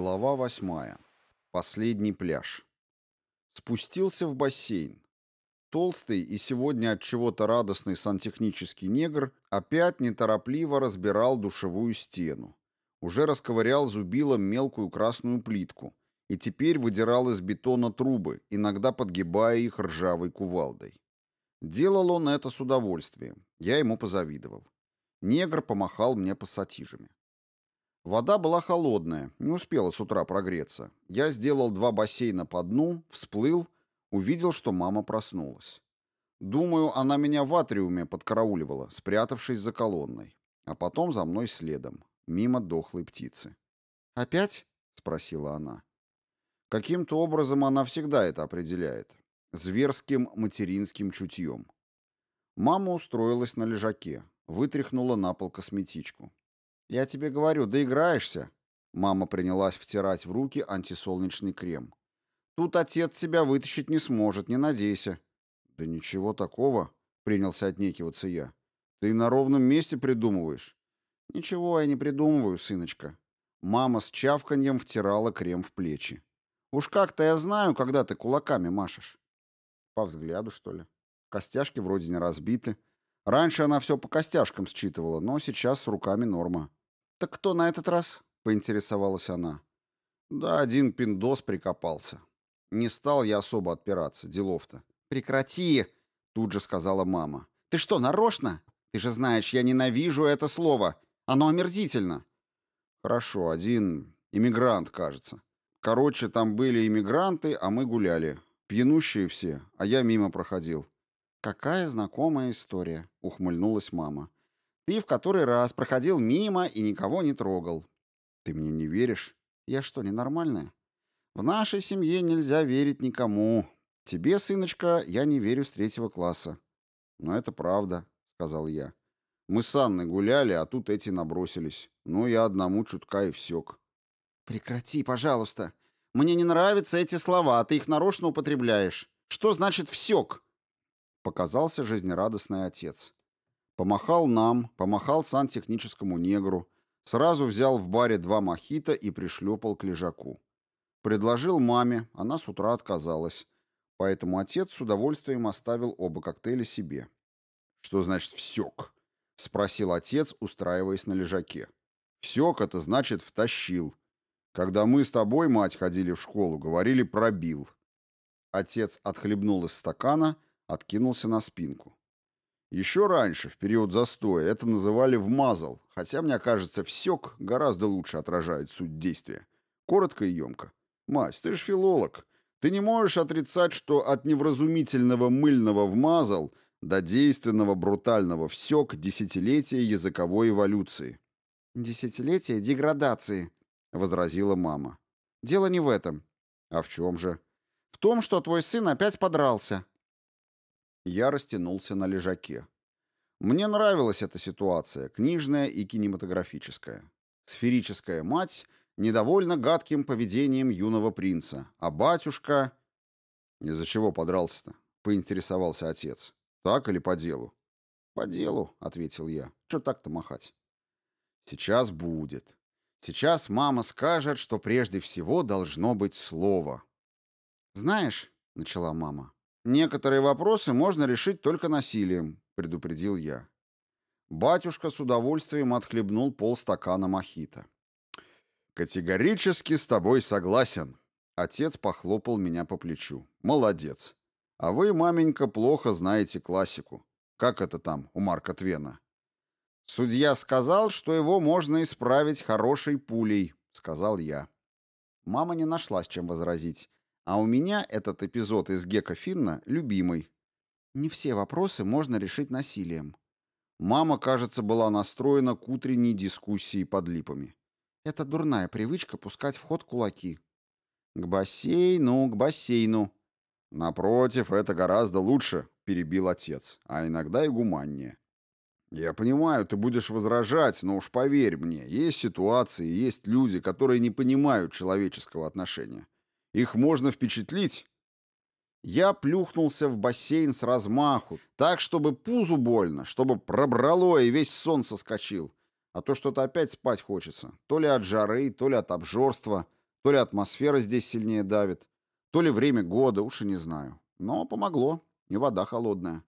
Глава восьмая. Последний пляж. Спустился в бассейн. Толстый и сегодня от чего-то радостный сантехнический негр опять неторопливо разбирал душевую стену. Уже расковырял зубилом мелкую красную плитку и теперь выдирал из бетона трубы, иногда подгибая их ржавой кувалдой. Делал он это с удовольствием. Я ему позавидовал. Негр помахал мне пассатижами. Вода была холодная, не успела с утра прогреться. Я сделал два бассейна по дну, всплыл, увидел, что мама проснулась. Думаю, она меня в атриуме подкарауливала, спрятавшись за колонной. А потом за мной следом, мимо дохлой птицы. «Опять?» — спросила она. Каким-то образом она всегда это определяет. Зверским материнским чутьем. Мама устроилась на лежаке, вытряхнула на пол косметичку. «Я тебе говорю, доиграешься!» Мама принялась втирать в руки антисолнечный крем. «Тут отец тебя вытащить не сможет, не надейся». «Да ничего такого», — принялся отнекиваться я. «Ты на ровном месте придумываешь». «Ничего я не придумываю, сыночка». Мама с чавканьем втирала крем в плечи. «Уж как-то я знаю, когда ты кулаками машешь». «По взгляду, что ли? Костяшки вроде не разбиты. Раньше она все по костяшкам считывала, но сейчас с руками норма». «Так кто на этот раз?» — поинтересовалась она. «Да один пиндос прикопался. Не стал я особо отпираться, делов-то». «Прекрати!» — тут же сказала мама. «Ты что, нарочно? Ты же знаешь, я ненавижу это слово. Оно омерзительно». «Хорошо, один иммигрант, кажется. Короче, там были иммигранты, а мы гуляли. Пьянущие все, а я мимо проходил». «Какая знакомая история», — ухмыльнулась мама. Ты в который раз проходил мимо и никого не трогал. Ты мне не веришь? Я что, ненормальная? В нашей семье нельзя верить никому. Тебе, сыночка, я не верю с третьего класса. Но это правда, сказал я. Мы с Анной гуляли, а тут эти набросились. Ну, я одному чутка и всек. Прекрати, пожалуйста. Мне не нравятся эти слова, а ты их нарочно употребляешь. Что значит «всек»? Показался жизнерадостный отец. Помахал нам, помахал сантехническому негру, сразу взял в баре два мохито и пришлепал к лежаку. Предложил маме, она с утра отказалась, поэтому отец с удовольствием оставил оба коктейля себе. «Что значит «всек»?» — спросил отец, устраиваясь на лежаке. «Всек» — это значит «втащил». Когда мы с тобой, мать, ходили в школу, говорили «пробил». Отец отхлебнул из стакана, откинулся на спинку. Еще раньше, в период застоя, это называли «вмазал», хотя, мне кажется, «всек» гораздо лучше отражает суть действия. Коротко и емко. «Мать, ты же филолог. Ты не можешь отрицать, что от невразумительного мыльного «вмазал» до действенного брутального «всек» десятилетия языковой эволюции». «Десятилетия деградации», — возразила мама. «Дело не в этом». «А в чем же?» «В том, что твой сын опять подрался». Я растянулся на лежаке. Мне нравилась эта ситуация, книжная и кинематографическая. Сферическая мать недовольна гадким поведением юного принца, а батюшка... «Из-за чего подрался-то?» — поинтересовался отец. «Так или по делу?» «По делу», — ответил я. «Чё так-то махать?» «Сейчас будет. Сейчас мама скажет, что прежде всего должно быть слово». «Знаешь», — начала мама, Некоторые вопросы можно решить только насилием, предупредил я. Батюшка с удовольствием отхлебнул полстакана мохито. Категорически с тобой согласен. Отец похлопал меня по плечу. Молодец. А вы, маменька, плохо знаете классику. Как это там у Марка Твена? Судья сказал, что его можно исправить хорошей пулей, сказал я. Мама не нашла с чем возразить а у меня этот эпизод из Гека Финна любимый. Не все вопросы можно решить насилием. Мама, кажется, была настроена к утренней дискуссии под липами. Это дурная привычка пускать в ход кулаки. К бассейну, к бассейну. Напротив, это гораздо лучше, перебил отец, а иногда и гуманнее. Я понимаю, ты будешь возражать, но уж поверь мне, есть ситуации, есть люди, которые не понимают человеческого отношения. Их можно впечатлить. Я плюхнулся в бассейн с размаху, так, чтобы пузу больно, чтобы пробрало и весь сон соскочил. А то что-то опять спать хочется. То ли от жары, то ли от обжорства, То ли атмосфера здесь сильнее давит, то ли время года, уж и не знаю. Но помогло, и вода холодная.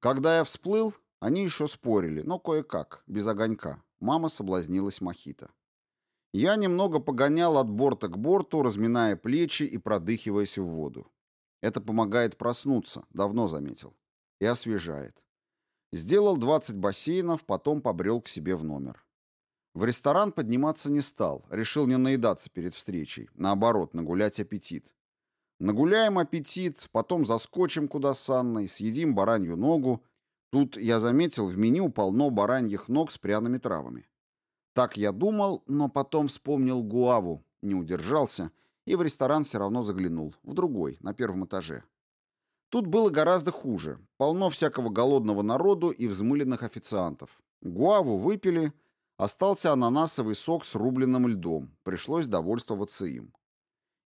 Когда я всплыл, они еще спорили, но кое-как, без огонька. Мама соблазнилась мохито. Я немного погонял от борта к борту, разминая плечи и продыхиваясь в воду. Это помогает проснуться, давно заметил. И освежает. Сделал 20 бассейнов, потом побрел к себе в номер. В ресторан подниматься не стал, решил не наедаться перед встречей, наоборот, нагулять аппетит. Нагуляем аппетит, потом заскочим куда с Анной, съедим баранью ногу. Тут, я заметил, в меню полно бараньих ног с пряными травами. Так я думал, но потом вспомнил Гуаву, не удержался и в ресторан все равно заглянул, в другой, на первом этаже. Тут было гораздо хуже. Полно всякого голодного народу и взмыленных официантов. Гуаву выпили, остался ананасовый сок с рубленным льдом, пришлось довольствоваться им.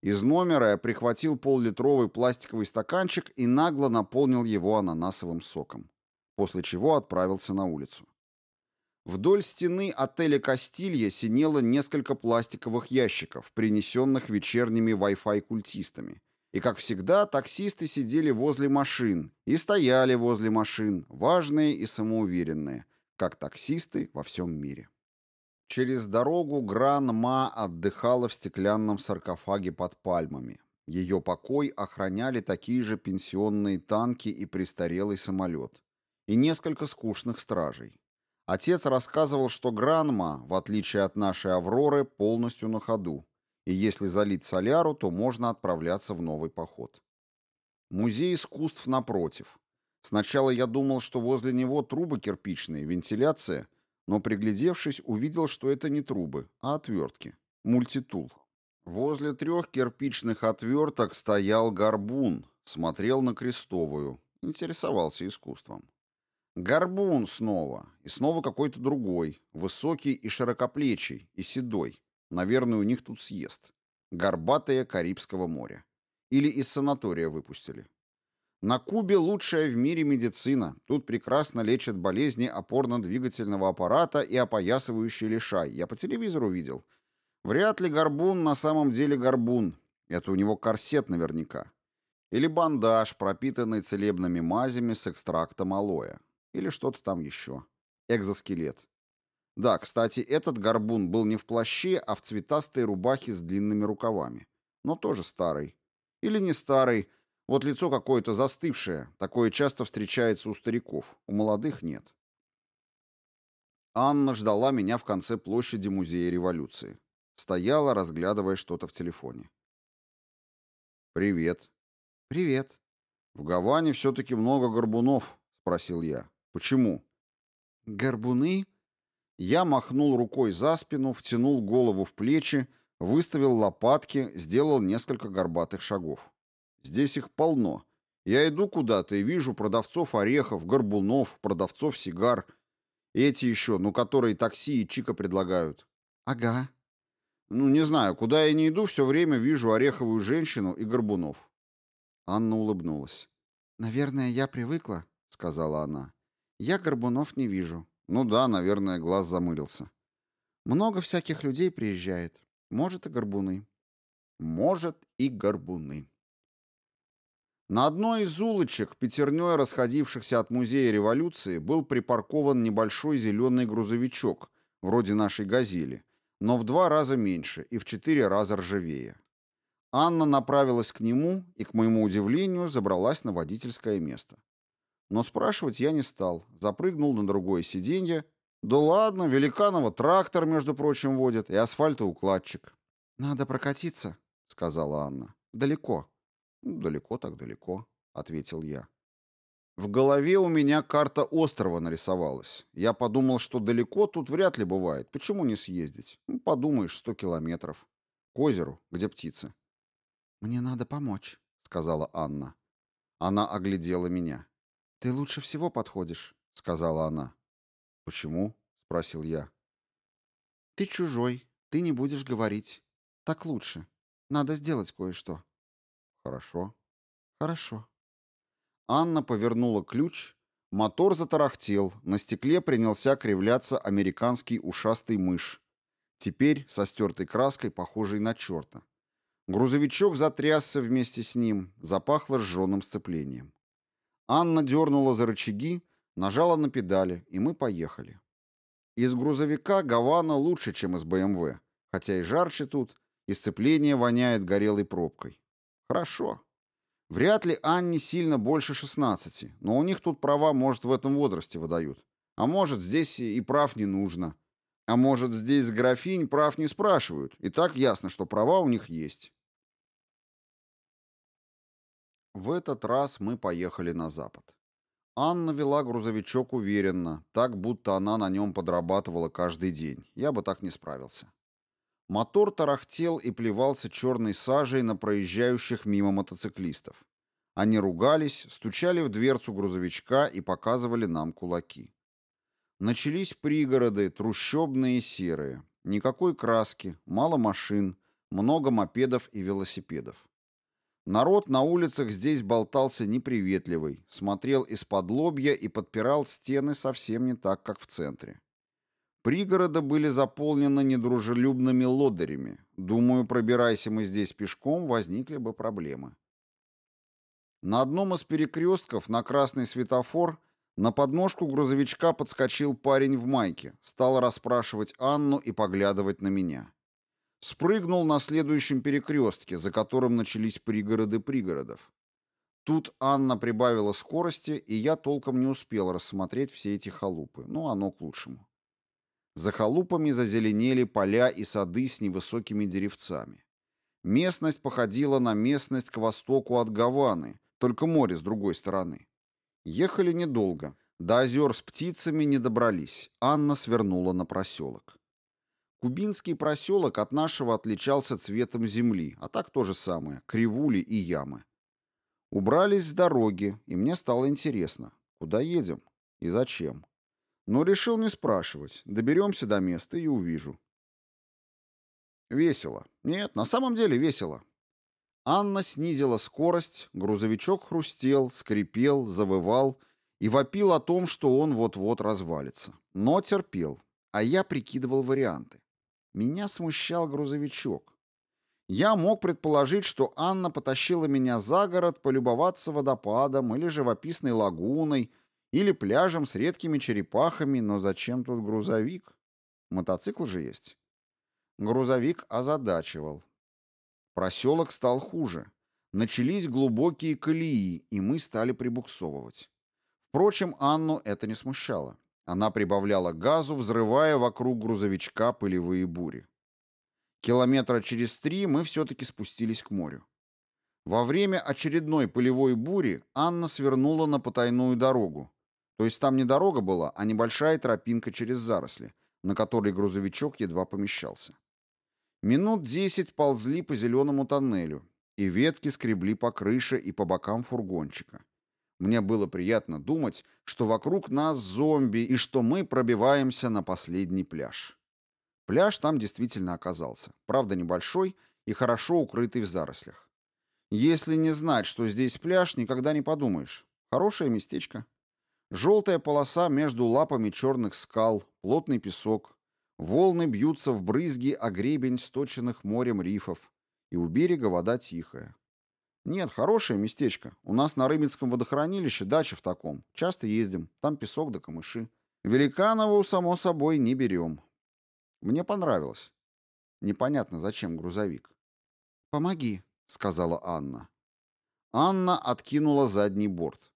Из номера я прихватил поллитровый пластиковый стаканчик и нагло наполнил его ананасовым соком, после чего отправился на улицу. Вдоль стены отеля Кастилья синело несколько пластиковых ящиков, принесенных вечерними Wi-Fi культистами. И, как всегда, таксисты сидели возле машин и стояли возле машин, важные и самоуверенные, как таксисты во всем мире. Через дорогу Гран-Ма отдыхала в стеклянном саркофаге под пальмами. Ее покой охраняли такие же пенсионные танки и престарелый самолет. И несколько скучных стражей. Отец рассказывал, что Гранма, в отличие от нашей Авроры, полностью на ходу, и если залить соляру, то можно отправляться в новый поход. Музей искусств напротив. Сначала я думал, что возле него трубы кирпичные, вентиляция, но, приглядевшись, увидел, что это не трубы, а отвертки. Мультитул. Возле трех кирпичных отверток стоял горбун, смотрел на крестовую, интересовался искусством. Горбун снова, и снова какой-то другой, высокий и широкоплечий, и седой. Наверное, у них тут съезд. Горбатые Карибского моря. Или из санатория выпустили. На Кубе лучшая в мире медицина. Тут прекрасно лечат болезни опорно-двигательного аппарата и опоясывающий лишай. Я по телевизору видел. Вряд ли горбун на самом деле горбун. Это у него корсет наверняка. Или бандаж, пропитанный целебными мазями с экстрактом алоэ. Или что-то там еще. Экзоскелет. Да, кстати, этот горбун был не в плаще, а в цветастой рубахе с длинными рукавами. Но тоже старый. Или не старый. Вот лицо какое-то застывшее. Такое часто встречается у стариков. У молодых нет. Анна ждала меня в конце площади Музея революции. Стояла, разглядывая что-то в телефоне. «Привет». «Привет». «В Гаване все-таки много горбунов», — спросил я. Почему? Горбуны? Я махнул рукой за спину, втянул голову в плечи, выставил лопатки, сделал несколько горбатых шагов. Здесь их полно. Я иду куда-то и вижу продавцов орехов, горбунов, продавцов сигар. Эти еще, ну, которые такси и чика предлагают. Ага. Ну, не знаю, куда я не иду, все время вижу ореховую женщину и горбунов. Анна улыбнулась. «Наверное, я привыкла», — сказала она. Я горбунов не вижу. Ну да, наверное, глаз замылился. Много всяких людей приезжает. Может, и горбуны. Может, и горбуны. На одной из улочек, пятерней расходившихся от Музея революции, был припаркован небольшой зеленый грузовичок, вроде нашей «Газели», но в два раза меньше и в четыре раза ржавее. Анна направилась к нему и, к моему удивлению, забралась на водительское место. Но спрашивать я не стал. Запрыгнул на другое сиденье. Да ладно, великанова трактор, между прочим, водит, и асфальтоукладчик. «Надо прокатиться», — сказала Анна. «Далеко». «Ну, «Далеко так далеко», — ответил я. В голове у меня карта острова нарисовалась. Я подумал, что далеко тут вряд ли бывает. Почему не съездить? Ну, подумаешь, сто километров. К озеру, где птицы. «Мне надо помочь», — сказала Анна. Она оглядела меня. «Ты лучше всего подходишь», — сказала она. «Почему?» — спросил я. «Ты чужой, ты не будешь говорить. Так лучше. Надо сделать кое-что». «Хорошо». «Хорошо». Анна повернула ключ, мотор затарахтел, на стекле принялся кривляться американский ушастый мышь. Теперь со стертой краской, похожей на черта. Грузовичок затрясся вместе с ним, запахло сжженным сцеплением. Анна дернула за рычаги, нажала на педали, и мы поехали. Из грузовика Гавана лучше, чем из БМВ, хотя и жарче тут, и сцепление воняет горелой пробкой. Хорошо. Вряд ли Анне сильно больше 16, но у них тут права, может, в этом возрасте выдают. А может, здесь и прав не нужно. А может, здесь графинь прав не спрашивают, и так ясно, что права у них есть. В этот раз мы поехали на запад. Анна вела грузовичок уверенно, так будто она на нем подрабатывала каждый день. Я бы так не справился. Мотор тарахтел и плевался черной сажей на проезжающих мимо мотоциклистов. Они ругались, стучали в дверцу грузовичка и показывали нам кулаки. Начались пригороды, трущобные и серые. Никакой краски, мало машин, много мопедов и велосипедов. Народ на улицах здесь болтался неприветливый, смотрел из-под лобья и подпирал стены совсем не так, как в центре. Пригороды были заполнены недружелюбными лодырями. Думаю, пробирайся мы здесь пешком, возникли бы проблемы. На одном из перекрестков на красный светофор на подножку грузовичка подскочил парень в майке, стал расспрашивать Анну и поглядывать на меня. Спрыгнул на следующем перекрестке, за которым начались пригороды пригородов. Тут Анна прибавила скорости, и я толком не успел рассмотреть все эти халупы. Ну, оно к лучшему. За халупами зазеленели поля и сады с невысокими деревцами. Местность походила на местность к востоку от Гаваны, только море с другой стороны. Ехали недолго. До озер с птицами не добрались. Анна свернула на проселок. Кубинский проселок от нашего отличался цветом земли, а так то же самое, кривули и ямы. Убрались с дороги, и мне стало интересно, куда едем и зачем. Но решил не спрашивать, доберемся до места и увижу. Весело. Нет, на самом деле весело. Анна снизила скорость, грузовичок хрустел, скрипел, завывал и вопил о том, что он вот-вот развалится. Но терпел, а я прикидывал варианты. Меня смущал грузовичок. Я мог предположить, что Анна потащила меня за город полюбоваться водопадом или живописной лагуной, или пляжем с редкими черепахами, но зачем тут грузовик? Мотоцикл же есть. Грузовик озадачивал. Проселок стал хуже. Начались глубокие колеи, и мы стали прибуксовывать. Впрочем, Анну это не смущало. Она прибавляла газу, взрывая вокруг грузовичка пылевые бури. Километра через три мы все-таки спустились к морю. Во время очередной пылевой бури Анна свернула на потайную дорогу. То есть там не дорога была, а небольшая тропинка через заросли, на которой грузовичок едва помещался. Минут десять ползли по зеленому тоннелю, и ветки скребли по крыше и по бокам фургончика. Мне было приятно думать, что вокруг нас зомби и что мы пробиваемся на последний пляж. Пляж там действительно оказался. Правда, небольшой и хорошо укрытый в зарослях. Если не знать, что здесь пляж, никогда не подумаешь. Хорошее местечко. Желтая полоса между лапами черных скал, плотный песок. Волны бьются в брызги о гребень сточенных морем рифов. И у берега вода тихая. Нет, хорошее местечко. У нас на Рыбинском водохранилище дача в таком. Часто ездим. Там песок да камыши. Великанову, само собой, не берем. Мне понравилось. Непонятно, зачем грузовик. «Помоги», — сказала Анна. Анна откинула задний борт.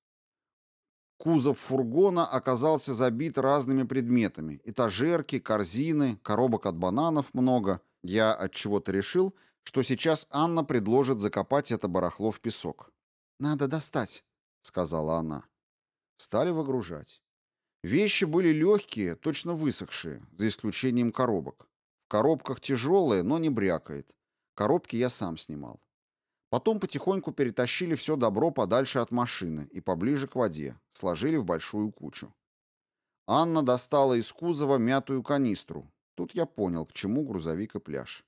Кузов фургона оказался забит разными предметами. Этажерки, корзины, коробок от бананов много. Я от чего то решил, что сейчас Анна предложит закопать это барахло в песок. «Надо достать», — сказала она. Стали выгружать. Вещи были легкие, точно высохшие, за исключением коробок. В коробках тяжелые, но не брякает. Коробки я сам снимал. Потом потихоньку перетащили все добро подальше от машины и поближе к воде, сложили в большую кучу. Анна достала из кузова мятую канистру. Тут я понял, к чему грузовик и пляж.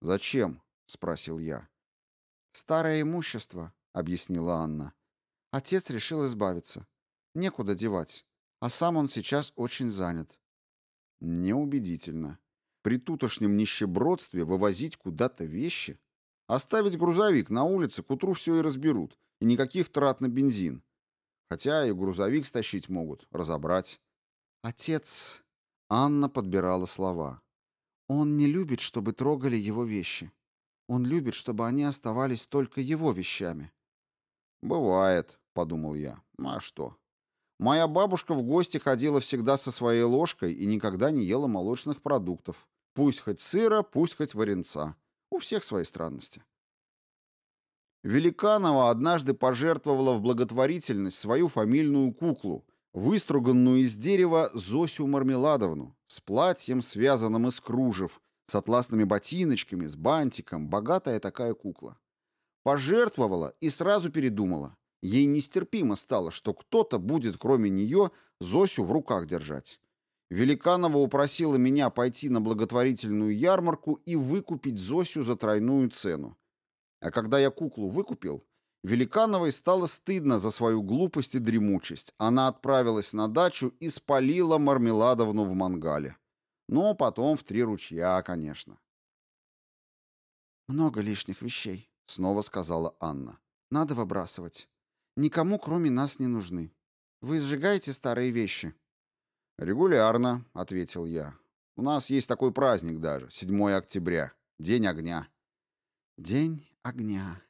«Зачем?» — спросил я. «Старое имущество», — объяснила Анна. «Отец решил избавиться. Некуда девать. А сам он сейчас очень занят». «Неубедительно. при тутошнем нищебродстве вывозить куда-то вещи? Оставить грузовик на улице, к утру все и разберут, и никаких трат на бензин. Хотя и грузовик стащить могут, разобрать. Отец... Анна подбирала слова. Он не любит, чтобы трогали его вещи. Он любит, чтобы они оставались только его вещами. «Бывает», — подумал я. «Ну, «А что?» Моя бабушка в гости ходила всегда со своей ложкой и никогда не ела молочных продуктов. Пусть хоть сыра, пусть хоть варенца. У всех свои странности. Великанова однажды пожертвовала в благотворительность свою фамильную куклу, выструганную из дерева Зосю Мармеладовну, с платьем, связанным из кружев, с атласными ботиночками, с бантиком, богатая такая кукла. Пожертвовала и сразу передумала. Ей нестерпимо стало, что кто-то будет, кроме нее, Зосю в руках держать. Великанова упросила меня пойти на благотворительную ярмарку и выкупить Зосю за тройную цену. А когда я куклу выкупил, Великановой стало стыдно за свою глупость и дремучесть. Она отправилась на дачу и спалила Мармеладовну в мангале. Но потом в три ручья, конечно. «Много лишних вещей», — снова сказала Анна. «Надо выбрасывать. Никому, кроме нас, не нужны. Вы сжигаете старые вещи?» «Регулярно», — ответил я. «У нас есть такой праздник даже, 7 октября, День огня». «День огня».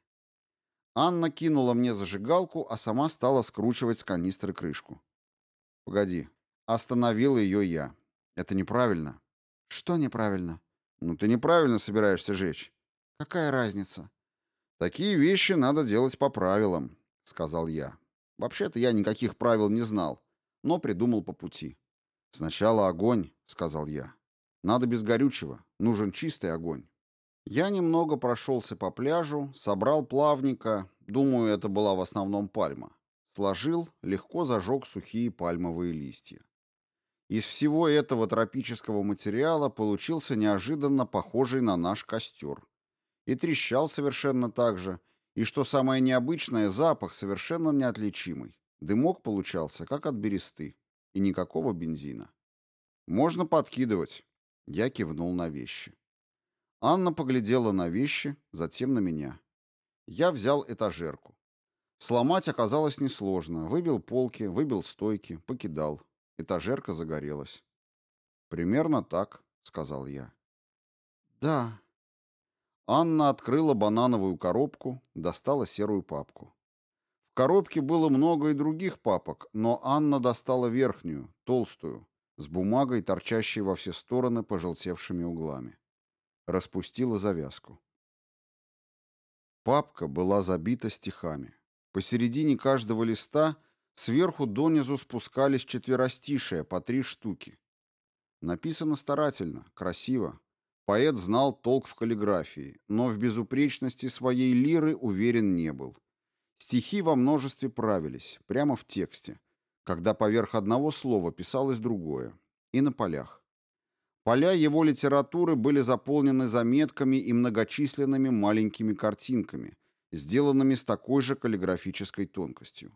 Анна кинула мне зажигалку, а сама стала скручивать с канистры крышку. «Погоди». Остановил ее я. «Это неправильно». «Что неправильно?» «Ну, ты неправильно собираешься жечь». «Какая разница?» «Такие вещи надо делать по правилам», — сказал я. Вообще-то я никаких правил не знал, но придумал по пути. «Сначала огонь», — сказал я. «Надо без горючего. Нужен чистый огонь». Я немного прошелся по пляжу, собрал плавника, думаю, это была в основном пальма. Сложил, легко зажег сухие пальмовые листья. Из всего этого тропического материала получился неожиданно похожий на наш костер. И трещал совершенно так же, и, что самое необычное, запах совершенно неотличимый. Дымок получался, как от бересты, и никакого бензина. «Можно подкидывать». Я кивнул на вещи. Анна поглядела на вещи, затем на меня. Я взял этажерку. Сломать оказалось несложно. Выбил полки, выбил стойки, покидал. Этажерка загорелась. «Примерно так», — сказал я. «Да». Анна открыла банановую коробку, достала серую папку. В коробке было много и других папок, но Анна достала верхнюю, толстую, с бумагой, торчащей во все стороны пожелтевшими углами распустила завязку. Папка была забита стихами. Посередине каждого листа сверху донизу спускались четверостишие по три штуки. Написано старательно, красиво. Поэт знал толк в каллиграфии, но в безупречности своей лиры уверен не был. Стихи во множестве правились, прямо в тексте, когда поверх одного слова писалось другое, и на полях. Поля его литературы были заполнены заметками и многочисленными маленькими картинками, сделанными с такой же каллиграфической тонкостью.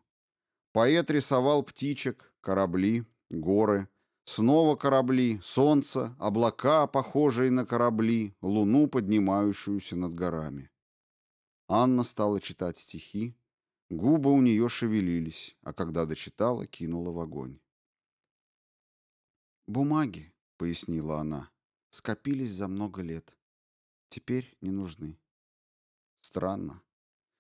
Поэт рисовал птичек, корабли, горы, снова корабли, солнце, облака, похожие на корабли, луну, поднимающуюся над горами. Анна стала читать стихи, губы у нее шевелились, а когда дочитала, кинула в огонь. «Бумаги», пояснила она. Скопились за много лет. Теперь не нужны. Странно.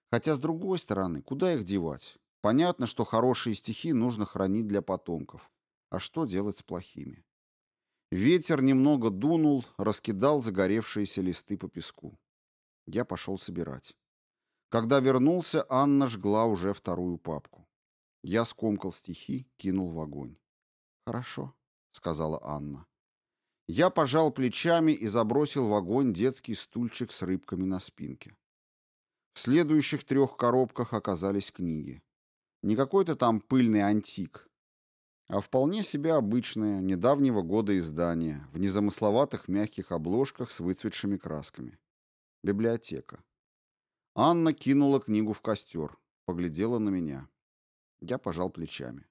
Хотя, с другой стороны, куда их девать? Понятно, что хорошие стихи нужно хранить для потомков. А что делать с плохими? Ветер немного дунул, раскидал загоревшиеся листы по песку. Я пошел собирать. Когда вернулся, Анна жгла уже вторую папку. Я скомкал стихи, кинул в огонь. «Хорошо», — сказала Анна. Я пожал плечами и забросил в огонь детский стульчик с рыбками на спинке. В следующих трех коробках оказались книги. Не какой-то там пыльный антик, а вполне себе обычное, недавнего года издание, в незамысловатых мягких обложках с выцветшими красками. Библиотека. Анна кинула книгу в костер, поглядела на меня. Я пожал плечами.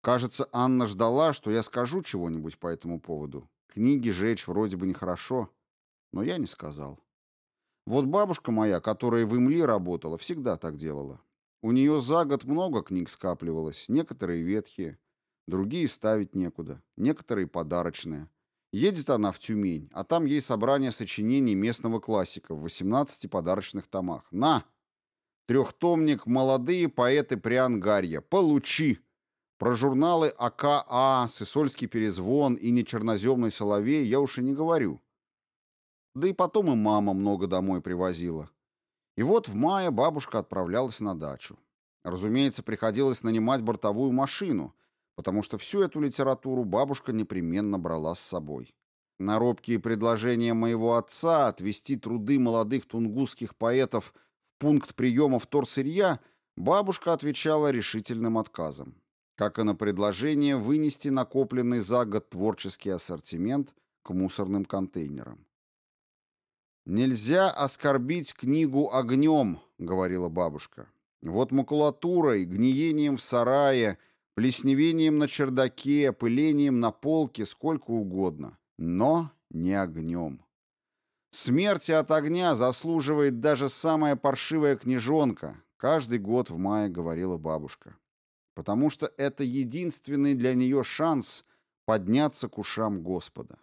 Кажется, Анна ждала, что я скажу чего-нибудь по этому поводу, Книги жечь вроде бы нехорошо, но я не сказал. Вот бабушка моя, которая в Имли работала, всегда так делала. У нее за год много книг скапливалось, некоторые ветхие, другие ставить некуда, некоторые подарочные. Едет она в Тюмень, а там ей собрание сочинений местного классика в 18 подарочных томах. На! Трехтомник «Молодые поэты Приангарья». Получи! Про журналы АКА, а, Сысольский перезвон и Нечерноземный соловей я уж и не говорю. Да и потом и мама много домой привозила. И вот в мае бабушка отправлялась на дачу. Разумеется, приходилось нанимать бортовую машину, потому что всю эту литературу бабушка непременно брала с собой. На робкие предложения моего отца отвезти труды молодых тунгусских поэтов в пункт приема вторсырья бабушка отвечала решительным отказом, как и на предложение вынести накопленный за год творческий ассортимент к мусорным контейнерам. «Нельзя оскорбить книгу огнем», — говорила бабушка. «Вот макулатурой, гниением в сарае — плесневением на чердаке, пылением на полке, сколько угодно, но не огнем. Смерти от огня заслуживает даже самая паршивая книжонка, каждый год в мае говорила бабушка. Потому что это единственный для нее шанс подняться к ушам Господа.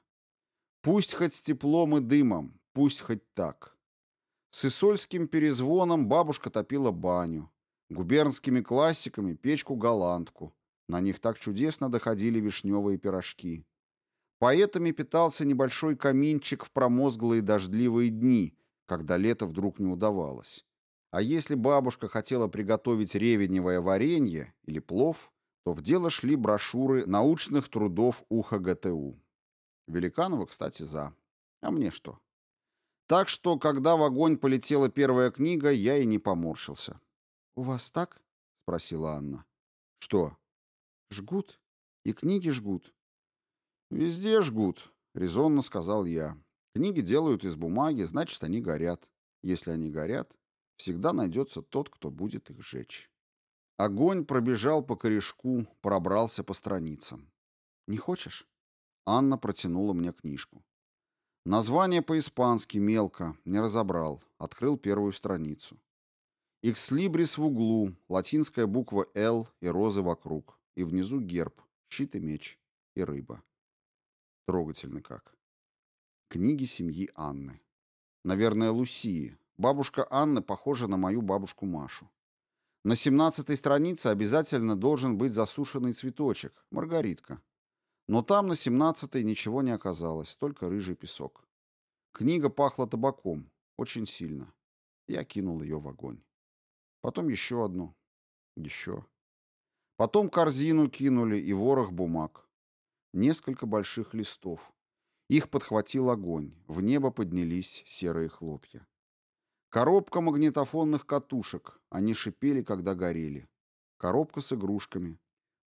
Пусть хоть с теплом и дымом, пусть хоть так. С исольским перезвоном бабушка топила баню, губернскими классиками печку-голландку, на них так чудесно доходили вишневые пирожки. Поэтами питался небольшой каминчик в промозглые дождливые дни, когда лето вдруг не удавалось. А если бабушка хотела приготовить ревеневое варенье или плов, то в дело шли брошюры научных трудов УХГТУ. Великанова, кстати, за. А мне что? Так что, когда в огонь полетела первая книга, я и не поморщился. «У вас так?» — спросила Анна. «Что?» Жгут. И книги жгут. Везде жгут, резонно сказал я. Книги делают из бумаги, значит, они горят. Если они горят, всегда найдется тот, кто будет их жечь. Огонь пробежал по корешку, пробрался по страницам. «Не хочешь?» Анна протянула мне книжку. Название по-испански мелко, не разобрал. Открыл первую страницу. «Икслибрис в углу», латинская буква «Л» и розы вокруг и внизу герб, щит и меч, и рыба. Трогательно как. Книги семьи Анны. Наверное, Лусии. Бабушка Анны похожа на мою бабушку Машу. На семнадцатой странице обязательно должен быть засушенный цветочек, маргаритка. Но там на семнадцатой ничего не оказалось, только рыжий песок. Книга пахла табаком, очень сильно. Я кинул ее в огонь. Потом еще одну. Еще. Потом корзину кинули и ворох бумаг. Несколько больших листов. Их подхватил огонь. В небо поднялись серые хлопья. Коробка магнитофонных катушек. Они шипели, когда горели. Коробка с игрушками.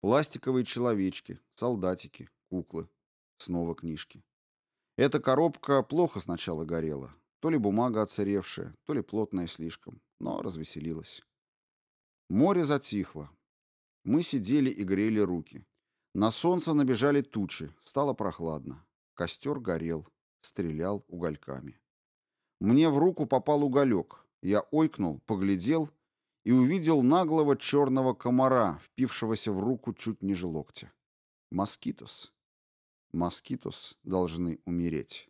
Пластиковые человечки, солдатики, куклы. Снова книжки. Эта коробка плохо сначала горела. То ли бумага отсыревшая, то ли плотная слишком, но развеселилась. Море затихло. Мы сидели и грели руки. На солнце набежали тучи, стало прохладно. Костер горел, стрелял угольками. Мне в руку попал уголек. Я ойкнул, поглядел и увидел наглого черного комара, впившегося в руку чуть ниже локтя. Москитос. Москитос должны умереть.